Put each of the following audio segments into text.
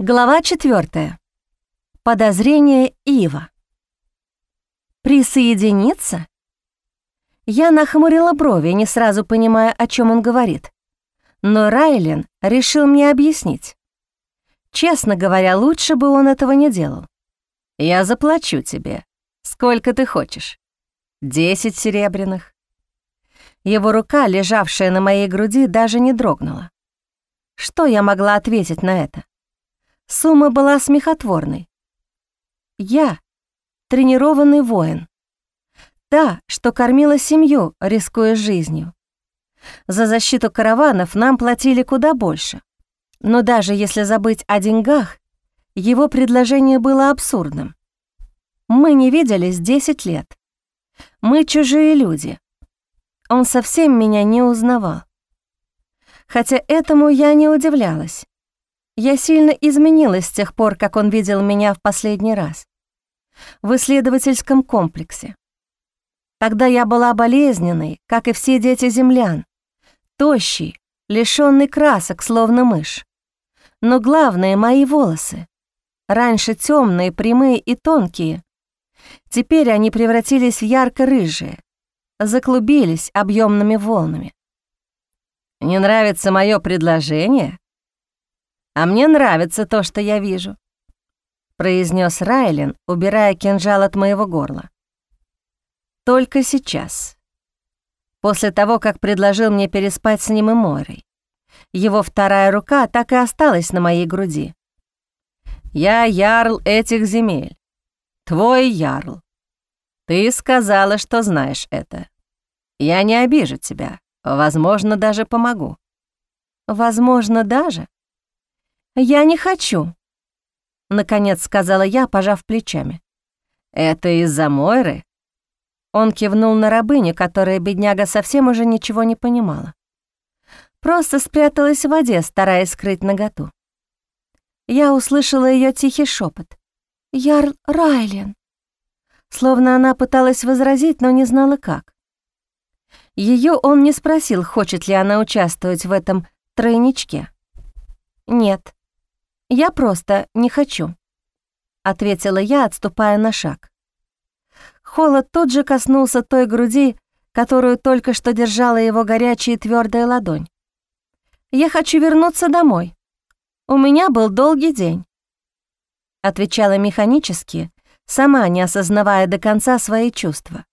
Глава 4. Подозрение Ива. Присоединиться? Я нахмурила брови, не сразу понимая, о чем он говорит. Но Райлен решил мне объяснить. Честно говоря, лучше бы он этого не делал. «Я заплачу тебе. Сколько ты хочешь? Десять серебряных?» Его рука, лежавшая на моей груди, даже не дрогнула. Что я могла ответить на это? Сумма была смехотворной. Я — тренированный воин. Та, что кормила семью, рискуя жизнью. За защиту караванов нам платили куда больше. Но даже если забыть о деньгах, его предложение было абсурдным. Мы не виделись 10 лет. Мы чужие люди. Он совсем меня не узнавал. Хотя этому я не удивлялась. Я сильно изменилась с тех пор, как он видел меня в последний раз. В исследовательском комплексе. Тогда я была болезненной, как и все дети землян, тощий, лишённый красок, словно мышь. Но главное — мои волосы. Раньше темные, прямые и тонкие. Теперь они превратились в ярко-рыжие, заклубились объемными волнами. «Не нравится мое предложение?» «А мне нравится то, что я вижу», — произнес Райлен, убирая кинжал от моего горла. «Только сейчас. После того, как предложил мне переспать с ним и Морой. Его вторая рука так и осталась на моей груди. «Я ярл этих земель. Твой ярл. Ты сказала, что знаешь это. Я не обижу тебя. Возможно, даже помогу». «Возможно, даже?» «Я не хочу», — наконец сказала я, пожав плечами. «Это из-за Мойры?» Он кивнул на рабыню, которая, бедняга, совсем уже ничего не понимала. Просто спряталась в воде, стараясь скрыть наготу. Я услышала ее тихий шепот. «Ярл Райлен!» Словно она пыталась возразить, но не знала как. Ее он не спросил, хочет ли она участвовать в этом тройничке. «Нет», «Я просто не хочу», — ответила я, отступая на шаг. Холод тут же коснулся той груди, которую только что держала его горячая и твердая ладонь. «Я хочу вернуться домой. У меня был долгий день», — отвечала механически, сама не осознавая до конца свои чувства.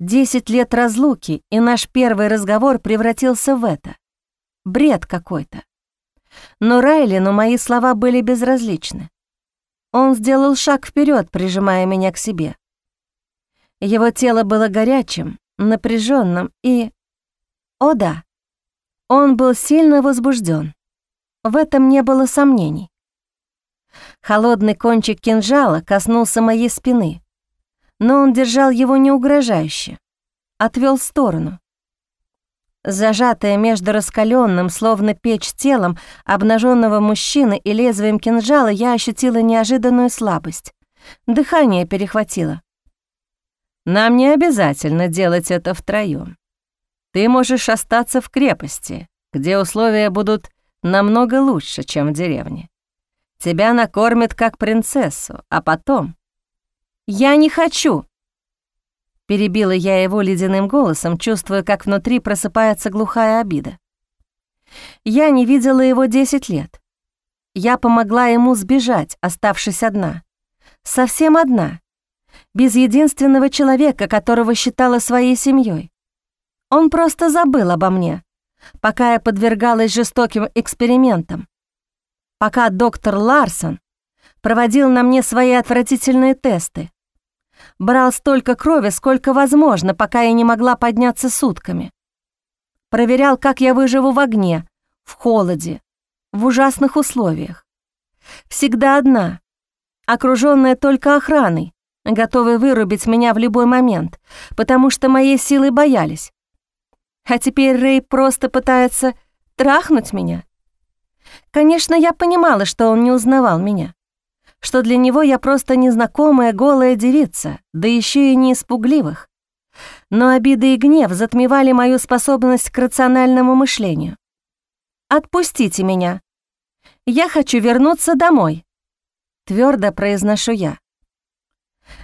Десять лет разлуки, и наш первый разговор превратился в это. Бред какой-то. Но Райлину мои слова были безразличны. Он сделал шаг вперед, прижимая меня к себе. Его тело было горячим, напряженным и... О да, он был сильно возбужден. В этом не было сомнений. Холодный кончик кинжала коснулся моей спины, но он держал его не угрожающе, отвел в сторону. Зажатая между раскаленным, словно печь телом обнаженного мужчины и лезвием кинжала, я ощутила неожиданную слабость. Дыхание перехватило. «Нам не обязательно делать это втроём. Ты можешь остаться в крепости, где условия будут намного лучше, чем в деревне. Тебя накормят как принцессу, а потом...» «Я не хочу!» Перебила я его ледяным голосом, чувствуя, как внутри просыпается глухая обида. Я не видела его десять лет. Я помогла ему сбежать, оставшись одна. Совсем одна. Без единственного человека, которого считала своей семьей. Он просто забыл обо мне, пока я подвергалась жестоким экспериментам. Пока доктор Ларсон проводил на мне свои отвратительные тесты, Брал столько крови, сколько возможно, пока я не могла подняться сутками. Проверял, как я выживу в огне, в холоде, в ужасных условиях. Всегда одна, окруженная только охраной, готовой вырубить меня в любой момент, потому что моей силы боялись. А теперь Рэй просто пытается трахнуть меня. Конечно, я понимала, что он не узнавал меня что для него я просто незнакомая голая девица, да еще и не испугливых. Но обиды и гнев затмевали мою способность к рациональному мышлению. «Отпустите меня. Я хочу вернуться домой», — твердо произношу я.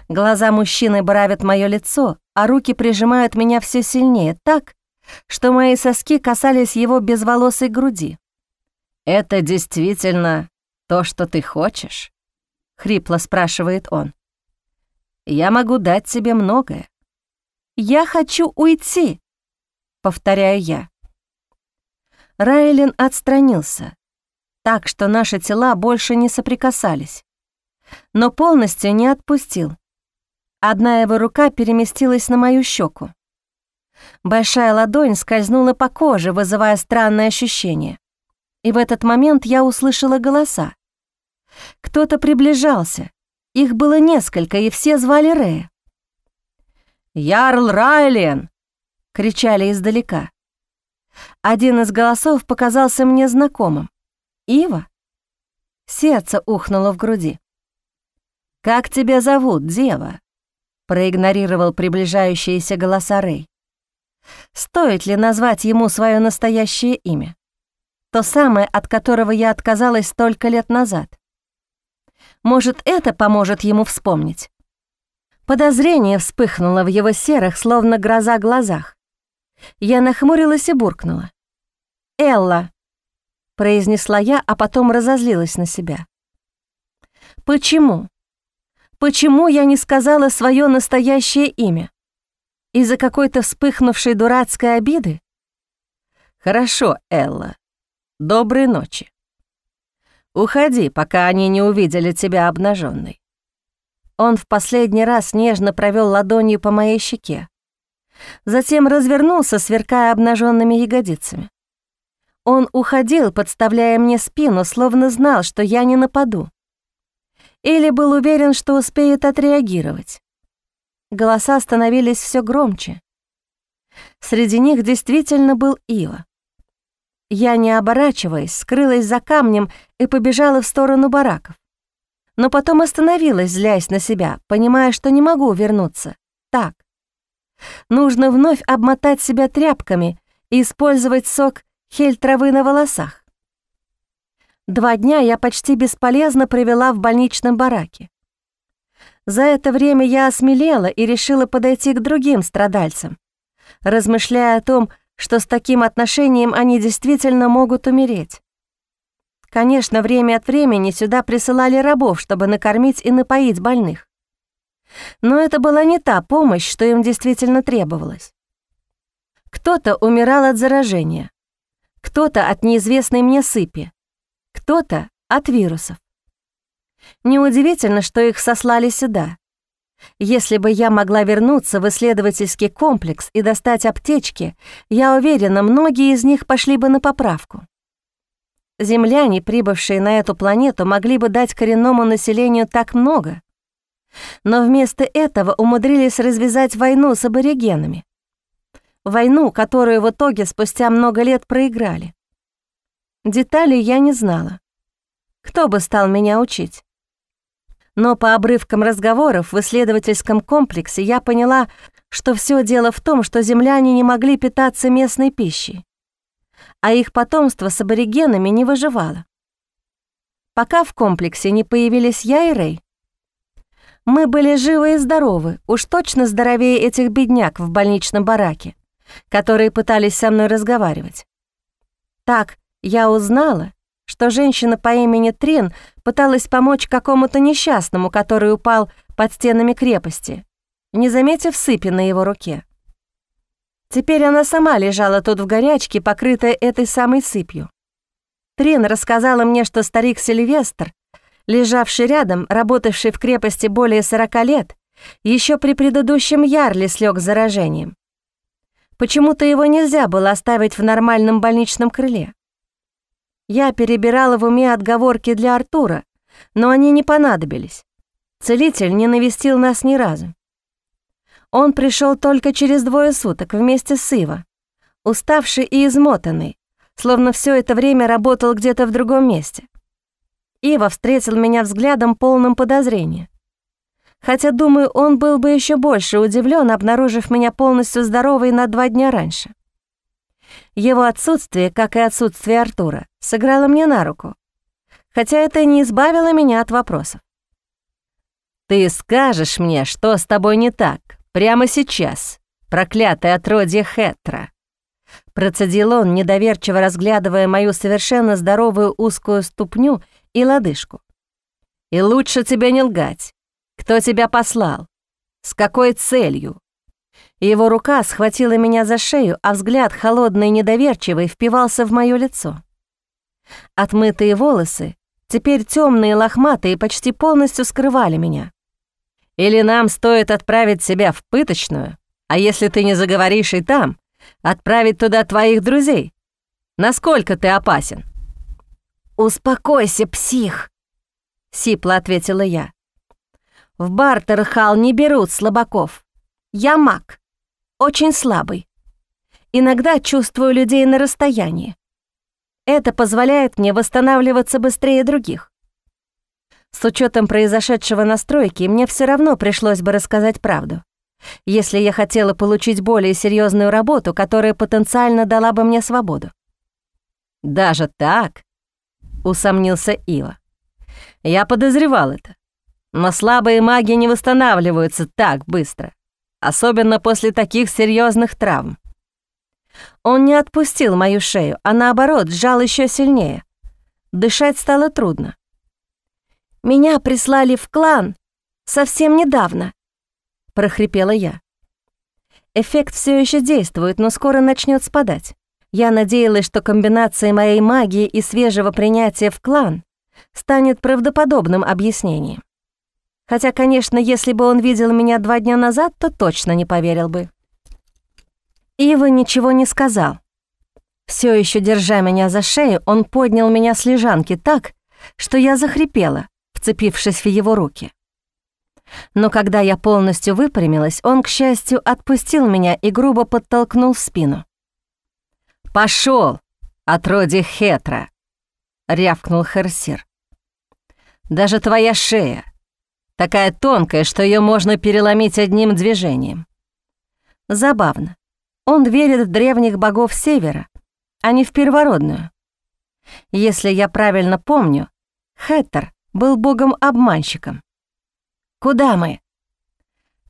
Глаза мужчины бравят мое лицо, а руки прижимают меня все сильнее так, что мои соски касались его безволосой груди. «Это действительно то, что ты хочешь?» — хрипло спрашивает он. «Я могу дать тебе многое». «Я хочу уйти», — повторяю я. Райлин отстранился, так что наши тела больше не соприкасались, но полностью не отпустил. Одна его рука переместилась на мою щеку. Большая ладонь скользнула по коже, вызывая странное ощущение. И в этот момент я услышала голоса. Кто-то приближался. Их было несколько, и все звали Рэя. «Ярл Райлен!» — кричали издалека. Один из голосов показался мне знакомым. «Ива?» Сердце ухнуло в груди. «Как тебя зовут, дева?» — проигнорировал приближающиеся голоса Рэй. «Стоит ли назвать ему свое настоящее имя? То самое, от которого я отказалась столько лет назад. Может, это поможет ему вспомнить?» Подозрение вспыхнуло в его серых, словно гроза, глазах. Я нахмурилась и буркнула. «Элла!» — произнесла я, а потом разозлилась на себя. «Почему? Почему я не сказала свое настоящее имя? Из-за какой-то вспыхнувшей дурацкой обиды? Хорошо, Элла. Доброй ночи. Уходи, пока они не увидели тебя обнаженной. Он в последний раз нежно провел ладонью по моей щеке. Затем развернулся, сверкая обнаженными ягодицами. Он уходил, подставляя мне спину, словно знал, что я не нападу. Или был уверен, что успеет отреагировать. Голоса становились все громче. Среди них действительно был Ива. Я, не оборачиваясь, скрылась за камнем и побежала в сторону бараков. Но потом остановилась, злясь на себя, понимая, что не могу вернуться. Так. Нужно вновь обмотать себя тряпками и использовать сок хель травы на волосах. Два дня я почти бесполезно провела в больничном бараке. За это время я осмелела и решила подойти к другим страдальцам, размышляя о том, что с таким отношением они действительно могут умереть. Конечно, время от времени сюда присылали рабов, чтобы накормить и напоить больных. Но это была не та помощь, что им действительно требовалось. Кто-то умирал от заражения, кто-то от неизвестной мне сыпи, кто-то от вирусов. Неудивительно, что их сослали сюда. Если бы я могла вернуться в исследовательский комплекс и достать аптечки, я уверена, многие из них пошли бы на поправку. Земляне, прибывшие на эту планету, могли бы дать коренному населению так много, но вместо этого умудрились развязать войну с аборигенами. Войну, которую в итоге спустя много лет проиграли. Деталей я не знала. Кто бы стал меня учить? Но по обрывкам разговоров в исследовательском комплексе я поняла, что все дело в том, что земляне не могли питаться местной пищей, а их потомство с аборигенами не выживало. Пока в комплексе не появились я и Рэй. Мы были живы и здоровы, уж точно здоровее этих бедняк в больничном бараке которые пытались со мной разговаривать. Так я узнала, что женщина по имени Трин пыталась помочь какому-то несчастному, который упал под стенами крепости, не заметив сыпи на его руке. Теперь она сама лежала тут в горячке, покрытая этой самой сыпью. Трин рассказала мне, что старик Сильвестр, лежавший рядом, работавший в крепости более 40 лет, еще при предыдущем ярле слег с заражением. Почему-то его нельзя было оставить в нормальном больничном крыле. Я перебирала в уме отговорки для Артура, но они не понадобились. Целитель не навестил нас ни разу. Он пришел только через двое суток вместе с Ива, уставший и измотанный, словно все это время работал где-то в другом месте. Ива встретил меня взглядом полным подозрения хотя, думаю, он был бы еще больше удивлен, обнаружив меня полностью здоровой на два дня раньше. Его отсутствие, как и отсутствие Артура, сыграло мне на руку. хотя это не избавило меня от вопросов. «Ты скажешь мне, что с тобой не так, прямо сейчас, проклятое отродье Хетра?» Процедил он, недоверчиво разглядывая мою совершенно здоровую узкую ступню и лодыжку. «И лучше тебе не лгать. Кто тебя послал? С какой целью?» Его рука схватила меня за шею, а взгляд, холодный и недоверчивый, впивался в мое лицо. Отмытые волосы, теперь темные, лохматые, почти полностью скрывали меня. «Или нам стоит отправить себя в пыточную, а если ты не заговоришь и там, отправить туда твоих друзей? Насколько ты опасен?» «Успокойся, псих!» — сипло ответила я. «В Бартерхал не берут слабаков. Я маг, очень слабый. Иногда чувствую людей на расстоянии. Это позволяет мне восстанавливаться быстрее других. С учетом произошедшего на стройке, мне все равно пришлось бы рассказать правду, если я хотела получить более серьезную работу, которая потенциально дала бы мне свободу. «Даже так?» — усомнился Ива. «Я подозревал это. Но слабые маги не восстанавливаются так быстро, особенно после таких серьезных травм. Он не отпустил мою шею, а наоборот сжал еще сильнее. Дышать стало трудно. «Меня прислали в клан совсем недавно», — прохрипела я. Эффект все еще действует, но скоро начнет спадать. Я надеялась, что комбинация моей магии и свежего принятия в клан станет правдоподобным объяснением. Хотя, конечно, если бы он видел меня два дня назад, то точно не поверил бы. Ива ничего не сказал. Все еще держа меня за шею, он поднял меня с лежанки так, что я захрипела, вцепившись в его руки. Но когда я полностью выпрямилась, он, к счастью, отпустил меня и грубо подтолкнул в спину. «Пошел, отродье Хетра!» — рявкнул Херсир. «Даже твоя шея такая тонкая, что ее можно переломить одним движением». Забавно. Он верит в древних богов Севера, а не в первородную. Если я правильно помню, Хэттер был богом-обманщиком. «Куда мы?»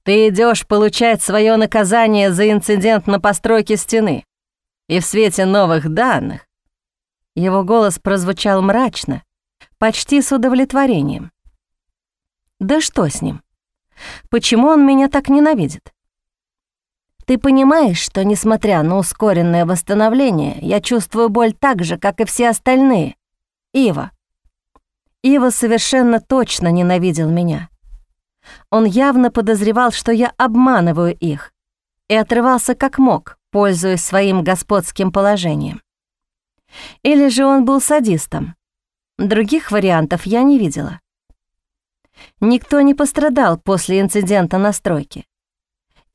«Ты идешь получать свое наказание за инцидент на постройке стены. И в свете новых данных...» Его голос прозвучал мрачно, почти с удовлетворением. «Да что с ним? Почему он меня так ненавидит? Ты понимаешь, что, несмотря на ускоренное восстановление, я чувствую боль так же, как и все остальные? Ива. Ива совершенно точно ненавидел меня. Он явно подозревал, что я обманываю их, и отрывался как мог, пользуясь своим господским положением. Или же он был садистом. Других вариантов я не видела. Никто не пострадал после инцидента на стройке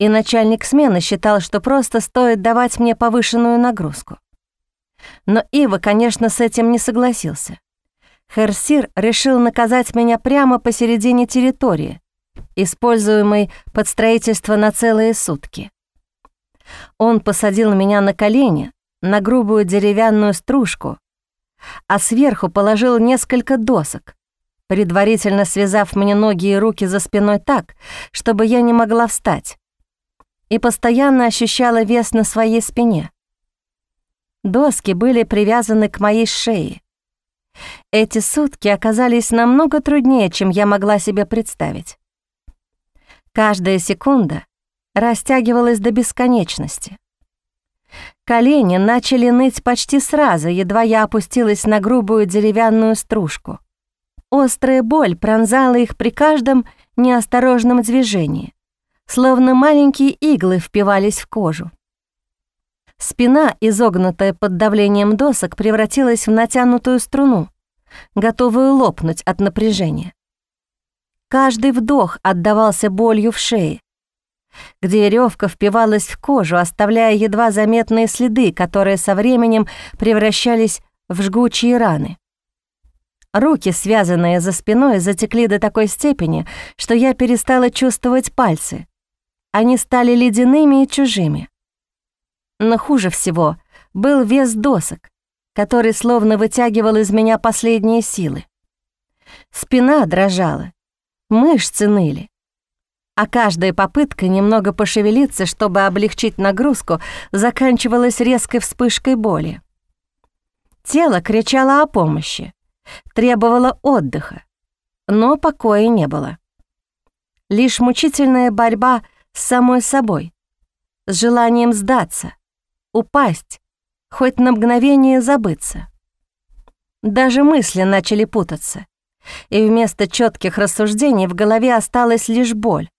и начальник смены считал, что просто стоит давать мне повышенную нагрузку. Но Ива, конечно, с этим не согласился. Херсир решил наказать меня прямо посередине территории, используемой под строительство на целые сутки. Он посадил меня на колени, на грубую деревянную стружку, а сверху положил несколько досок, предварительно связав мне ноги и руки за спиной так, чтобы я не могла встать и постоянно ощущала вес на своей спине. Доски были привязаны к моей шее. Эти сутки оказались намного труднее, чем я могла себе представить. Каждая секунда растягивалась до бесконечности. Колени начали ныть почти сразу, едва я опустилась на грубую деревянную стружку. Острая боль пронзала их при каждом неосторожном движении словно маленькие иглы впивались в кожу. Спина, изогнутая под давлением досок, превратилась в натянутую струну, готовую лопнуть от напряжения. Каждый вдох отдавался болью в шее, где веревка впивалась в кожу, оставляя едва заметные следы, которые со временем превращались в жгучие раны. Руки, связанные за спиной, затекли до такой степени, что я перестала чувствовать пальцы, они стали ледяными и чужими. Но хуже всего был вес досок, который словно вытягивал из меня последние силы. Спина дрожала, мышцы ныли. А каждая попытка немного пошевелиться, чтобы облегчить нагрузку, заканчивалась резкой вспышкой боли. Тело кричало о помощи, требовало отдыха, но покоя не было. Лишь мучительная борьба с самой собой, с желанием сдаться, упасть, хоть на мгновение забыться. Даже мысли начали путаться, и вместо четких рассуждений в голове осталась лишь боль,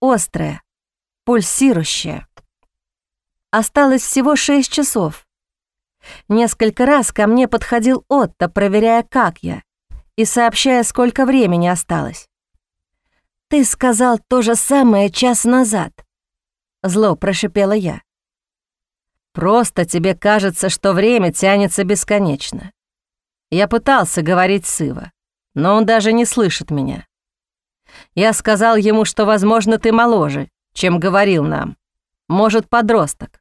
острая, пульсирующая. Осталось всего шесть часов. Несколько раз ко мне подходил Отто, проверяя, как я, и сообщая, сколько времени осталось. «Ты сказал то же самое час назад», — зло прошипела я. «Просто тебе кажется, что время тянется бесконечно. Я пытался говорить с но он даже не слышит меня. Я сказал ему, что, возможно, ты моложе, чем говорил нам. Может, подросток.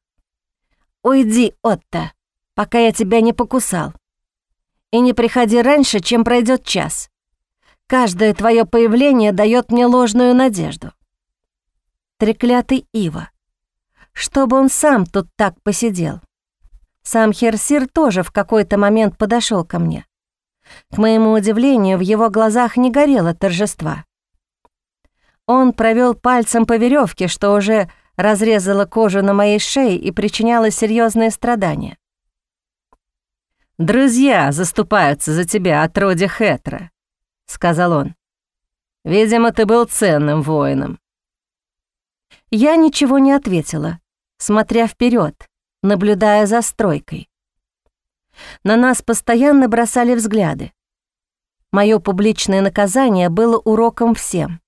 «Уйди, Отто, пока я тебя не покусал. И не приходи раньше, чем пройдет час. Каждое твое появление дает мне ложную надежду». Треклятый Ива. Чтобы он сам тут так посидел. Сам Херсир тоже в какой-то момент подошел ко мне. К моему удивлению, в его глазах не горело торжества. Он провел пальцем по веревке, что уже разрезала кожу на моей шее и причиняла серьезные страдания. «Друзья заступаются за тебя от роди Хетра», — сказал он. «Видимо, ты был ценным воином». Я ничего не ответила, смотря вперед, наблюдая за стройкой. На нас постоянно бросали взгляды. Мое публичное наказание было уроком всем.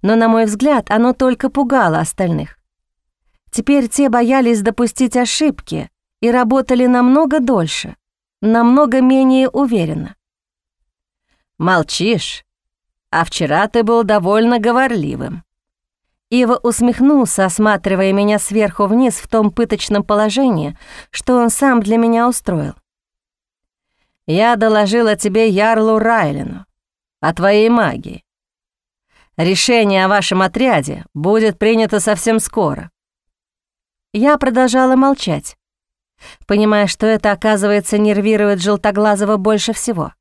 Но, на мой взгляд, оно только пугало остальных. Теперь те боялись допустить ошибки и работали намного дольше, намного менее уверенно. «Молчишь, а вчера ты был довольно говорливым», Ива усмехнулся, осматривая меня сверху вниз в том пыточном положении, что он сам для меня устроил. «Я доложил о тебе Ярлу Райлену, о твоей магии. Решение о вашем отряде будет принято совсем скоро». Я продолжала молчать, понимая, что это, оказывается, нервирует Желтоглазого больше всего.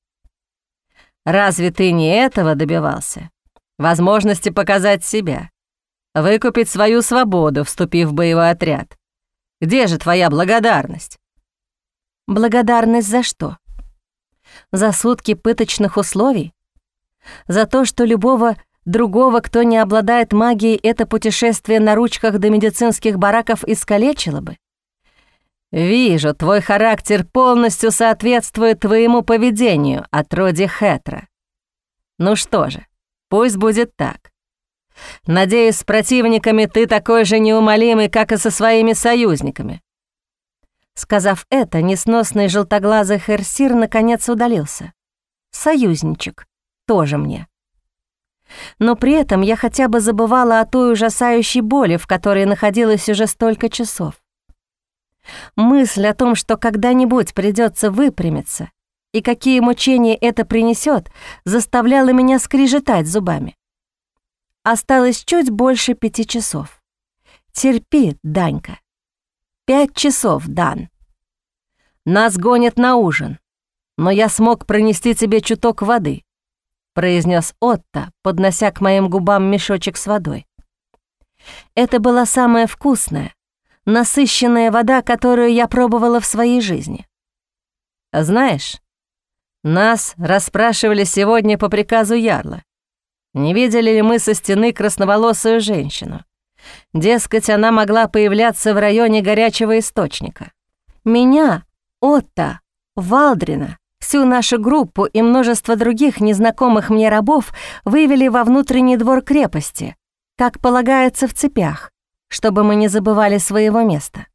«Разве ты не этого добивался? Возможности показать себя?» выкупить свою свободу, вступив в боевой отряд. Где же твоя благодарность?» «Благодарность за что? За сутки пыточных условий? За то, что любого другого, кто не обладает магией, это путешествие на ручках до медицинских бараков искалечило бы?» «Вижу, твой характер полностью соответствует твоему поведению от Хетра. Ну что же, пусть будет так. Надеюсь, с противниками ты такой же неумолимый, как и со своими союзниками». Сказав это, несносный желтоглазый Херсир наконец удалился. Союзничек. Тоже мне. Но при этом я хотя бы забывала о той ужасающей боли, в которой находилась уже столько часов. Мысль о том, что когда-нибудь придется выпрямиться, и какие мучения это принесет, заставляла меня скрежетать зубами. Осталось чуть больше пяти часов. Терпи, Данька. Пять часов, Дан. Нас гонят на ужин, но я смог пронести тебе чуток воды, произнес Отто, поднося к моим губам мешочек с водой. Это была самая вкусная, насыщенная вода, которую я пробовала в своей жизни. Знаешь, нас расспрашивали сегодня по приказу Ярла. Не видели ли мы со стены красноволосую женщину? Дескать, она могла появляться в районе горячего источника. Меня, Отто, Валдрина, всю нашу группу и множество других незнакомых мне рабов вывели во внутренний двор крепости, как полагается в цепях, чтобы мы не забывали своего места.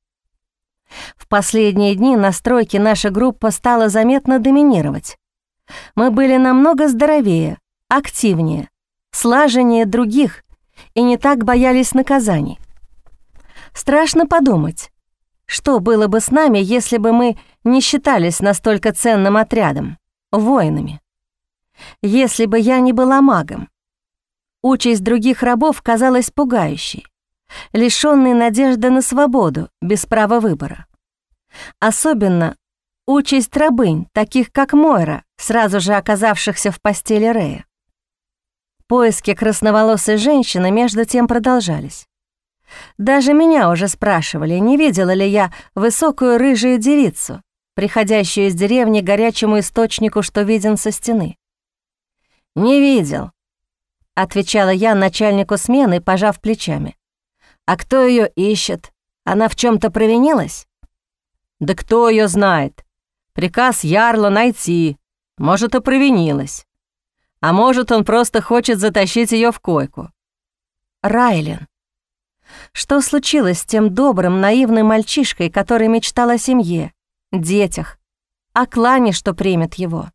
В последние дни на стройке наша группа стала заметно доминировать. Мы были намного здоровее, активнее, слаженнее других и не так боялись наказаний. Страшно подумать, что было бы с нами, если бы мы не считались настолько ценным отрядом, воинами. если бы я не была магом. Участь других рабов казалась пугающей, лишённой надежды на свободу, без права выбора. Особенно участь рабынь, таких как Мойра, сразу же оказавшихся в постели Рея. Поиски красноволосой женщины между тем продолжались. Даже меня уже спрашивали, не видела ли я высокую рыжую девицу, приходящую из деревни горячему источнику, что виден со стены. «Не видел», — отвечала я начальнику смены, пожав плечами. «А кто ее ищет? Она в чем то провинилась?» «Да кто ее знает? Приказ Ярла найти. Может, и провинилась. А может, он просто хочет затащить ее в койку». «Райлен, что случилось с тем добрым, наивным мальчишкой, который мечтал о семье, детях, о клане, что примет его?»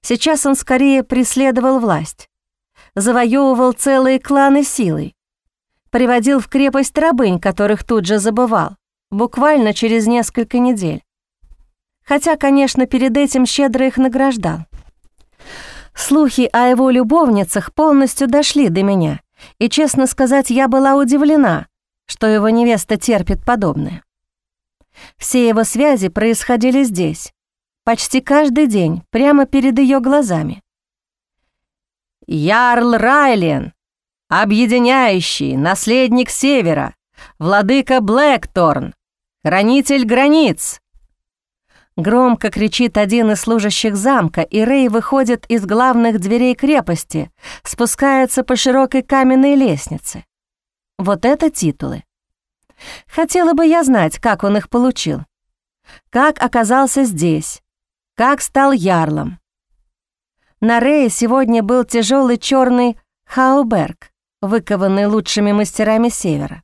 Сейчас он скорее преследовал власть, завоевывал целые кланы силой, приводил в крепость рабынь, которых тут же забывал, буквально через несколько недель. Хотя, конечно, перед этим щедро их награждал. Слухи о его любовницах полностью дошли до меня, и, честно сказать, я была удивлена, что его невеста терпит подобное. Все его связи происходили здесь, почти каждый день, прямо перед ее глазами. «Ярл Райлен, объединяющий, наследник Севера, владыка Блэкторн, хранитель границ!» Громко кричит один из служащих замка, и Рэй выходит из главных дверей крепости, спускается по широкой каменной лестнице. Вот это титулы. Хотела бы я знать, как он их получил. Как оказался здесь, как стал ярлом. На Рее сегодня был тяжелый черный хауберг, выкованный лучшими мастерами Севера.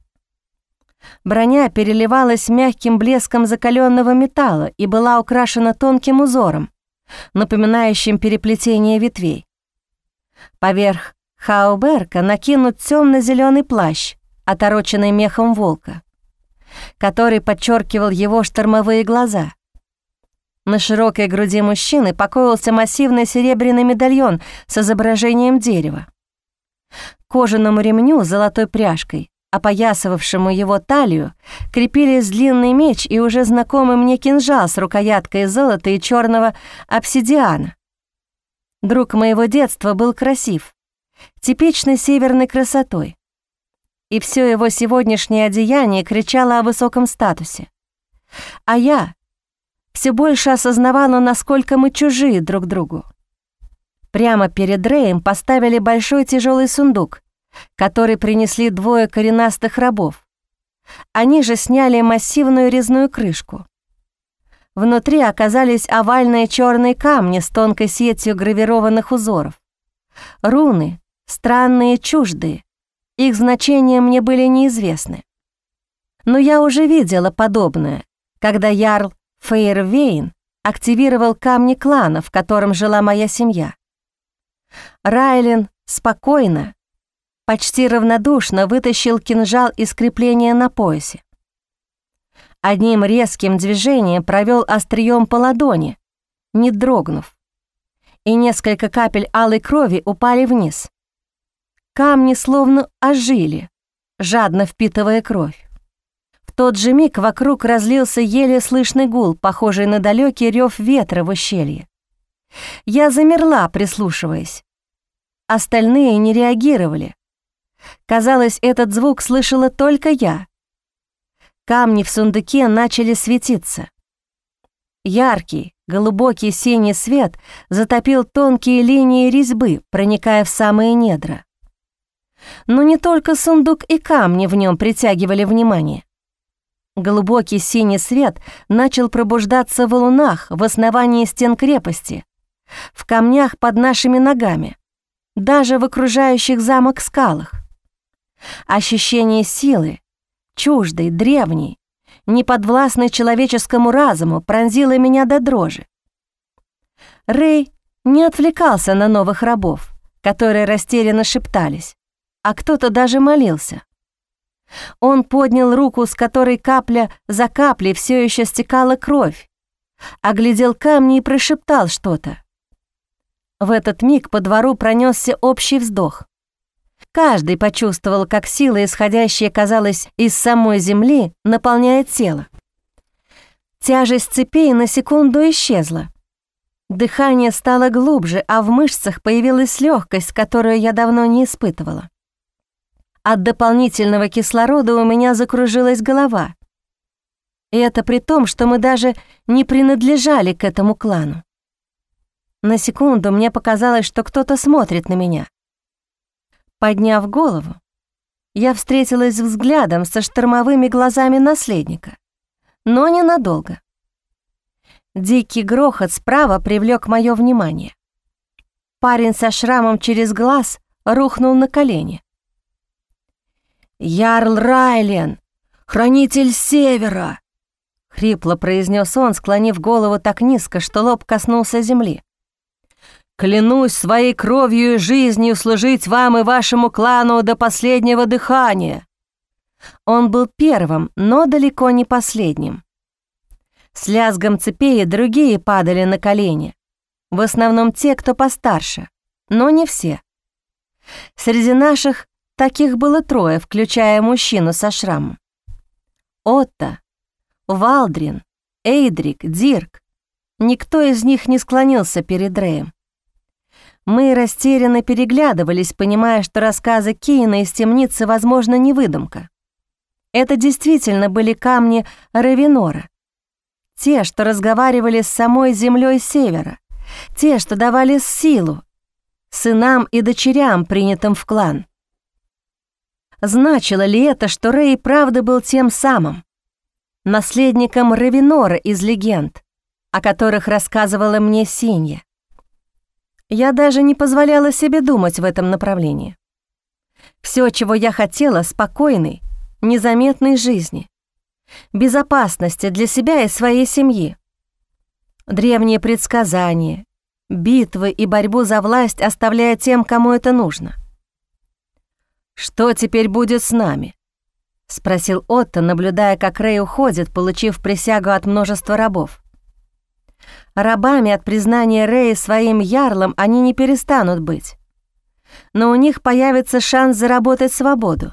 Броня переливалась мягким блеском закаленного металла и была украшена тонким узором, напоминающим переплетение ветвей. Поверх хауберка накинут темно-зеленый плащ, отороченный мехом волка, который подчеркивал его штормовые глаза — на широкой груди мужчины покоился массивный серебряный медальон с изображением дерева. Кожаному ремню с золотой пряжкой, опоясывавшему его талию, крепились длинный меч и уже знакомый мне кинжал с рукояткой золота и черного обсидиана. Друг моего детства был красив, типичной северной красотой. И все его сегодняшнее одеяние кричало о высоком статусе. А я, все больше осознавала, насколько мы чужие друг другу. Прямо перед Рэем поставили большой тяжелый сундук, который принесли двое коренастых рабов. Они же сняли массивную резную крышку. Внутри оказались овальные черные камни с тонкой сетью гравированных узоров. Руны, странные, чуждые. Их значения мне были неизвестны. Но я уже видела подобное, когда Ярл Фейервейн активировал камни клана, в котором жила моя семья. Райлен спокойно, почти равнодушно вытащил кинжал из крепления на поясе. Одним резким движением провел острием по ладони, не дрогнув, и несколько капель алой крови упали вниз. Камни словно ожили, жадно впитывая кровь тот же миг вокруг разлился еле слышный гул, похожий на далекий рев ветра в ущелье. Я замерла, прислушиваясь. Остальные не реагировали. Казалось, этот звук слышала только я. Камни в сундуке начали светиться. Яркий, глубокий синий свет затопил тонкие линии резьбы, проникая в самые недра. Но не только сундук и камни в нем притягивали внимание. Глубокий синий свет начал пробуждаться в лунах в основании стен крепости, в камнях под нашими ногами, даже в окружающих замок скалах. Ощущение силы, чуждой, древней, неподвластной человеческому разуму, пронзило меня до дрожи. Рэй не отвлекался на новых рабов, которые растерянно шептались, а кто-то даже молился. Он поднял руку, с которой капля за каплей все еще стекала кровь, оглядел камни и прошептал что-то. В этот миг по двору пронесся общий вздох. Каждый почувствовал, как сила, исходящая, казалось, из самой земли, наполняет тело. Тяжесть цепей на секунду исчезла. Дыхание стало глубже, а в мышцах появилась легкость, которую я давно не испытывала. От дополнительного кислорода у меня закружилась голова. И это при том, что мы даже не принадлежали к этому клану. На секунду мне показалось, что кто-то смотрит на меня. Подняв голову, я встретилась взглядом со штормовыми глазами наследника, но ненадолго. Дикий грохот справа привлек мое внимание. Парень со шрамом через глаз рухнул на колени. «Ярл Райлен, хранитель Севера!» — хрипло произнес он, склонив голову так низко, что лоб коснулся земли. Клянусь своей кровью и жизнью служить вам и вашему клану до последнего дыхания». Он был первым, но далеко не последним. С лязгом цепей другие падали на колени. В основном те, кто постарше, но не все. Среди наших таких было трое, включая мужчину со шрамом. Отто, Валдрин, Эйдрик, Дирк. Никто из них не склонился перед Рэем. Мы растерянно переглядывались, понимая, что рассказы Кейна из темницы, возможно, не выдумка. Это действительно были камни Равинора. Те, что разговаривали с самой землей севера. Те, что давали силу сынам и дочерям, принятым в клан. Значило ли это, что Рэй правда был тем самым, наследником Равинора из легенд, о которых рассказывала мне Синья? Я даже не позволяла себе думать в этом направлении. Все, чего я хотела, спокойной, незаметной жизни, безопасности для себя и своей семьи. Древние предсказания, битвы и борьбу за власть оставляя тем, кому это нужно. «Что теперь будет с нами?» — спросил Отто, наблюдая, как Рэй уходит, получив присягу от множества рабов. Рабами от признания Рэя своим ярлом они не перестанут быть. Но у них появится шанс заработать свободу.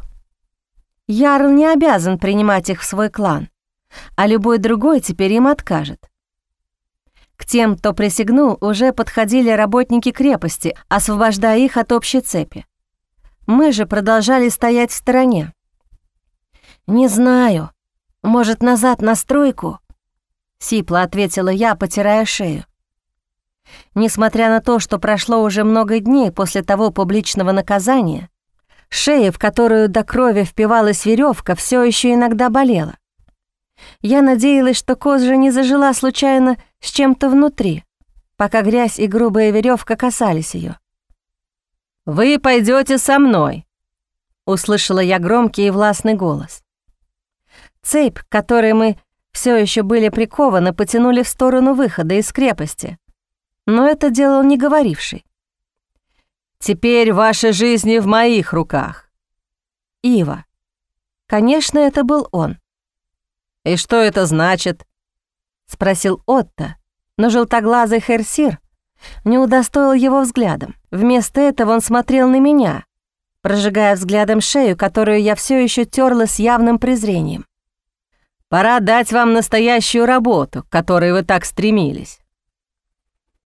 Ярл не обязан принимать их в свой клан, а любой другой теперь им откажет. К тем, кто присягнул, уже подходили работники крепости, освобождая их от общей цепи. Мы же продолжали стоять в стороне. «Не знаю. Может, назад на стройку?» — сипло ответила я, потирая шею. Несмотря на то, что прошло уже много дней после того публичного наказания, шея, в которую до крови впивалась веревка, все еще иногда болела. Я надеялась, что кожа не зажила случайно с чем-то внутри, пока грязь и грубая веревка касались ее. «Вы пойдете со мной», — услышала я громкий и властный голос. Цепь, которой мы все еще были прикованы, потянули в сторону выхода из крепости. Но это делал не говоривший. «Теперь ваши жизни в моих руках». Ива. Конечно, это был он. «И что это значит?» — спросил Отто, но желтоглазый Херсир не удостоил его взглядом. Вместо этого он смотрел на меня, прожигая взглядом шею, которую я все еще терла с явным презрением. Пора дать вам настоящую работу, к которой вы так стремились.